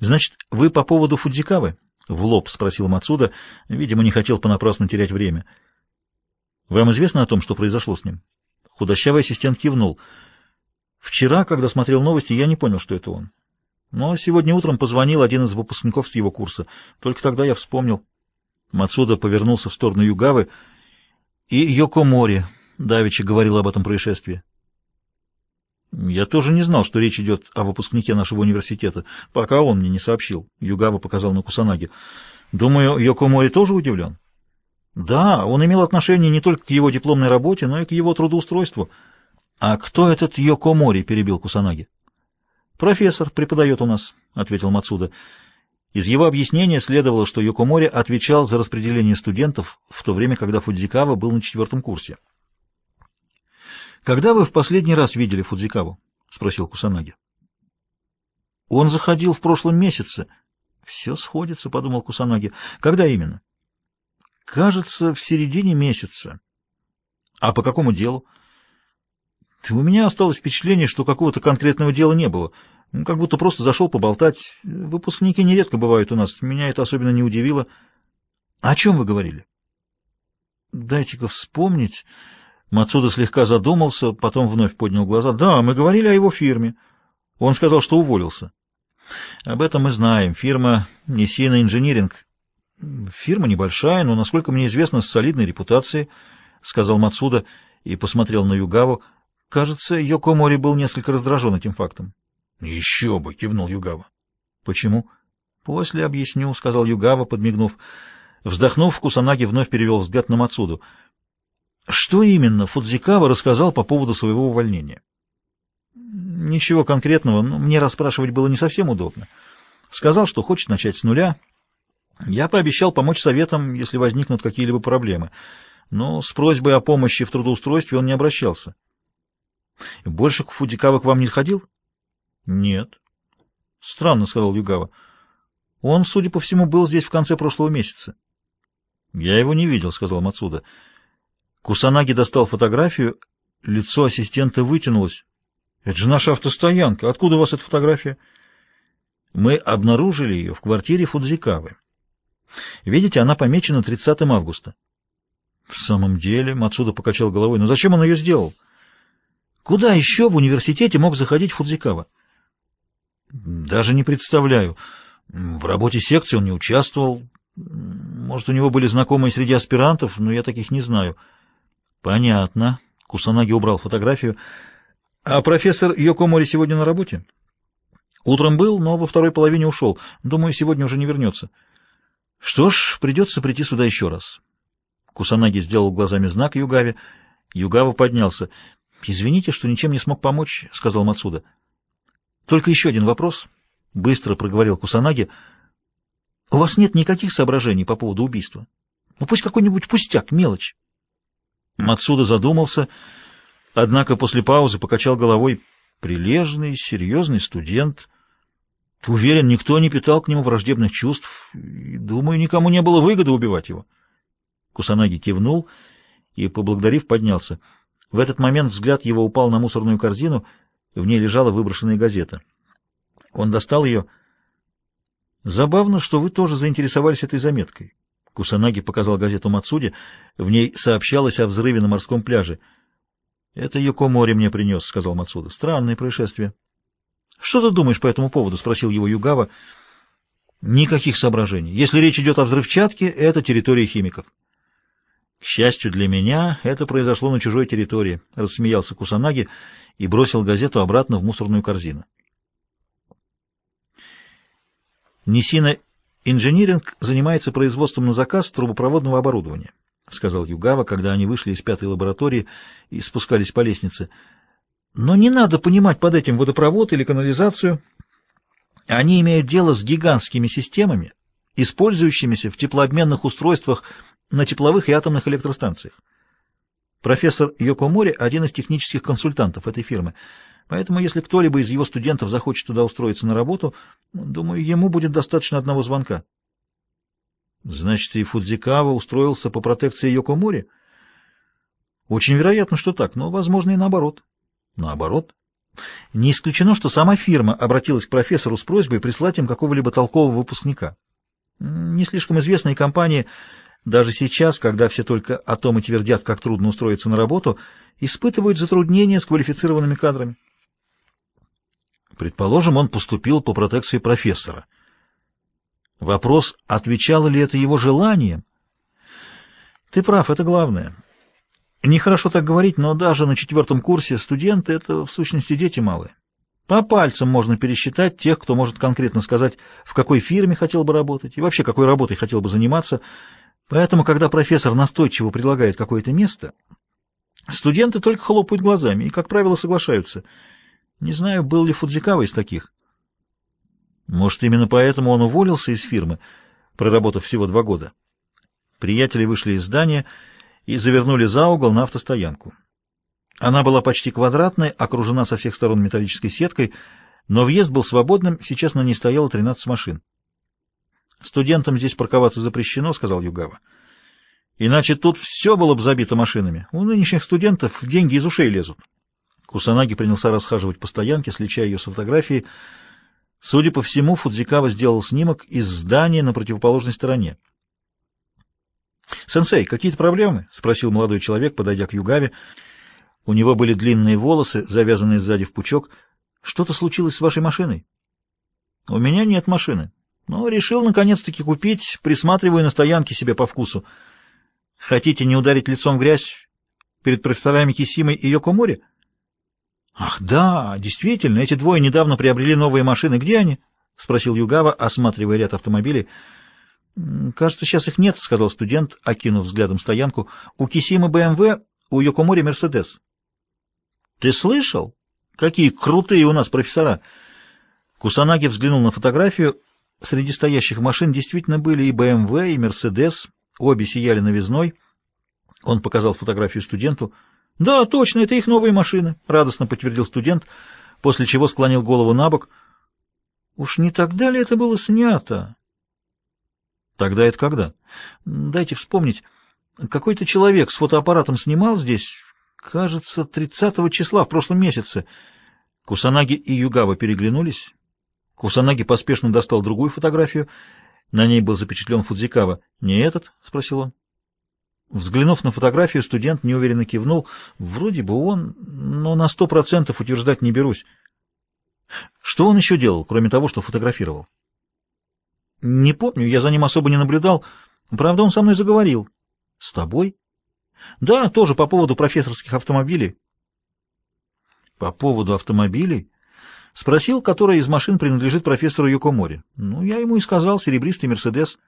Значит, вы по поводу Фудзикавы? В лоб спросил Мацуда, видимо, не хотел понапрасну терять время. Вам известно о том, что произошло с ним? Худощавый ассистент кивнул. Вчера, когда смотрел новости, я не понял, что это он. Но сегодня утром позвонил один из выпускников с его курса. Только тогда я вспомнил. Мацуда повернулся в сторону Югавы. И Йокомори давеча говорил об этом происшествии. Я тоже не знал, что речь идет о выпускнике нашего университета, пока он мне не сообщил. Югава показал на Кусанаги. Думаю, Йокомори тоже удивлен. Да, он имел отношение не только к его дипломной работе, но и к его трудоустройству. А кто этот Йокомори? перебил Кусанаги. Профессор преподает у нас, ответил Мацуда. Из его объяснения следовало, что Йокомори отвечал за распределение студентов в то время, когда Фудзикава был на четвертом курсе. «Когда вы в последний раз видели Фудзикаву?» — спросил Кусанаги. «Он заходил в прошлом месяце». «Все сходится», — подумал Кусанаги. «Когда именно?» «Кажется, в середине месяца». «А по какому делу?» «У меня осталось впечатление, что какого-то конкретного дела не было. Ну, как будто просто зашел поболтать. Выпускники нередко бывают у нас. Меня это особенно не удивило». «О чем вы говорили?» «Дайте-ка вспомнить...» Мацуда слегка задумался, потом вновь поднял глаза. «Да, мы говорили о его фирме. Он сказал, что уволился». «Об этом мы знаем. Фирма Несина Инжиниринг. Фирма небольшая, но, насколько мне известно, с солидной репутацией», — сказал Мацуда и посмотрел на Югаву. Кажется, Йокомори был несколько раздражен этим фактом. «Еще бы!» — кивнул Югава. «Почему?» «После объясню», — сказал Югава, подмигнув. Вздохнув, Кусанаги вновь перевел взгляд на Мацуду. Что именно Фудзикава рассказал по поводу своего увольнения? Ничего конкретного, но мне расспрашивать было не совсем удобно. Сказал, что хочет начать с нуля. Я пообещал помочь советам, если возникнут какие-либо проблемы. Но с просьбой о помощи в трудоустройстве он не обращался. Больше к Фудзикава к вам не ходил? Нет. Странно, сказал Югава. Он, судя по всему, был здесь в конце прошлого месяца. Я его не видел, сказал Мацуда. Кусанаги достал фотографию, лицо ассистента вытянулось. «Это же наша автостоянка. Откуда у вас эта фотография?» «Мы обнаружили ее в квартире Фудзикавы. Видите, она помечена 30 августа». «В самом деле», — Мацуда покачал головой, — «но зачем он ее сделал?» «Куда еще в университете мог заходить Фудзикава?» «Даже не представляю. В работе секции он не участвовал. Может, у него были знакомые среди аспирантов, но я таких не знаю». Понятно. Кусанаги убрал фотографию. А профессор Йокомори сегодня на работе? Утром был, но во второй половине ушел. Думаю, сегодня уже не вернется. Что ж, придется прийти сюда еще раз. Кусанаги сделал глазами знак Югаве. Югава поднялся. «Извините, что ничем не смог помочь», — сказал Мацуда. «Только еще один вопрос», — быстро проговорил Кусанаги. «У вас нет никаких соображений по поводу убийства? Ну, пусть какой-нибудь пустяк, мелочь». Мацуда задумался, однако после паузы покачал головой. Прилежный, серьезный студент. Уверен, никто не питал к нему враждебных чувств, и, думаю, никому не было выгоды убивать его. Кусанаги кивнул и, поблагодарив, поднялся. В этот момент взгляд его упал на мусорную корзину, в ней лежала выброшенная газета. Он достал ее. «Забавно, что вы тоже заинтересовались этой заметкой. Кусанаги показал газету Мацуди. В ней сообщалось о взрыве на морском пляже. «Это Юкомори мне принес», — сказал Мацуда. «Странное происшествие». «Что ты думаешь по этому поводу?» — спросил его Югава. «Никаких соображений. Если речь идет о взрывчатке, это территория химиков». «К счастью для меня, это произошло на чужой территории», — рассмеялся Кусанаги и бросил газету обратно в мусорную корзину. Нисина Инжиниринг занимается производством на заказ трубопроводного оборудования, сказал Югава, когда они вышли из пятой лаборатории и спускались по лестнице. Но не надо понимать под этим водопровод или канализацию. Они имеют дело с гигантскими системами, использующимися в теплообменных устройствах на тепловых и атомных электростанциях. Профессор Йокомори – один из технических консультантов этой фирмы – Поэтому, если кто-либо из его студентов захочет туда устроиться на работу, думаю, ему будет достаточно одного звонка. Значит, и Фудзикава устроился по протекции Йокомори? Очень вероятно, что так, но, возможно, и наоборот. Наоборот? Не исключено, что сама фирма обратилась к профессору с просьбой прислать им какого-либо толкового выпускника. Не слишком известные компании, даже сейчас, когда все только о том и твердят, как трудно устроиться на работу, испытывают затруднения с квалифицированными кадрами. Предположим, он поступил по протекции профессора. Вопрос, отвечало ли это его желанием? Ты прав, это главное. Нехорошо так говорить, но даже на четвертом курсе студенты — это, в сущности, дети малые. По пальцам можно пересчитать тех, кто может конкретно сказать, в какой фирме хотел бы работать и вообще какой работой хотел бы заниматься. Поэтому, когда профессор настойчиво предлагает какое-то место, студенты только хлопают глазами и, как правило, соглашаются. Не знаю, был ли Фудзикава из таких. Может, именно поэтому он уволился из фирмы, проработав всего два года. Приятели вышли из здания и завернули за угол на автостоянку. Она была почти квадратной, окружена со всех сторон металлической сеткой, но въезд был свободным, сейчас на ней стояло 13 машин. «Студентам здесь парковаться запрещено», — сказал Югава. «Иначе тут все было бы забито машинами. У нынешних студентов деньги из ушей лезут». Кусанаги принялся расхаживать по стоянке, сличая ее с фотографией. Судя по всему, Фудзикава сделал снимок из здания на противоположной стороне. «Сенсей, какие-то проблемы?» — спросил молодой человек, подойдя к Югаве. У него были длинные волосы, завязанные сзади в пучок. «Что-то случилось с вашей машиной?» «У меня нет машины, но решил наконец-таки купить, присматриваю на стоянке себе по вкусу. Хотите не ударить лицом в грязь перед профессорами Кисимой и Йокомори?» «Ах, да, действительно, эти двое недавно приобрели новые машины. Где они?» — спросил Югава, осматривая ряд автомобилей. «Кажется, сейчас их нет», — сказал студент, окинув взглядом стоянку. «У Кисимы БМВ, у Йокомори Мерседес». «Ты слышал? Какие крутые у нас профессора!» Кусанаги взглянул на фотографию. Среди стоящих машин действительно были и БМВ, и Мерседес. Обе сияли новизной. Он показал фотографию студенту. «Да, точно, это их новые машины», — радостно подтвердил студент, после чего склонил голову на бок. «Уж не тогда ли это было снято?» Тогда это когда? Дайте вспомнить. Какой-то человек с фотоаппаратом снимал здесь, кажется, 30 числа в прошлом месяце. Кусанаги и Югава переглянулись. Кусанаги поспешно достал другую фотографию. На ней был запечатлен Фудзикава. «Не этот?» — спросил он. Взглянув на фотографию, студент неуверенно кивнул. «Вроде бы он, но на сто процентов утверждать не берусь». Что он еще делал, кроме того, что фотографировал? Не помню, я за ним особо не наблюдал. Правда, он со мной заговорил. С тобой? Да, тоже по поводу профессорских автомобилей. По поводу автомобилей? Спросил, которая из машин принадлежит профессору Юкомори. Ну, я ему и сказал, серебристый Мерседес.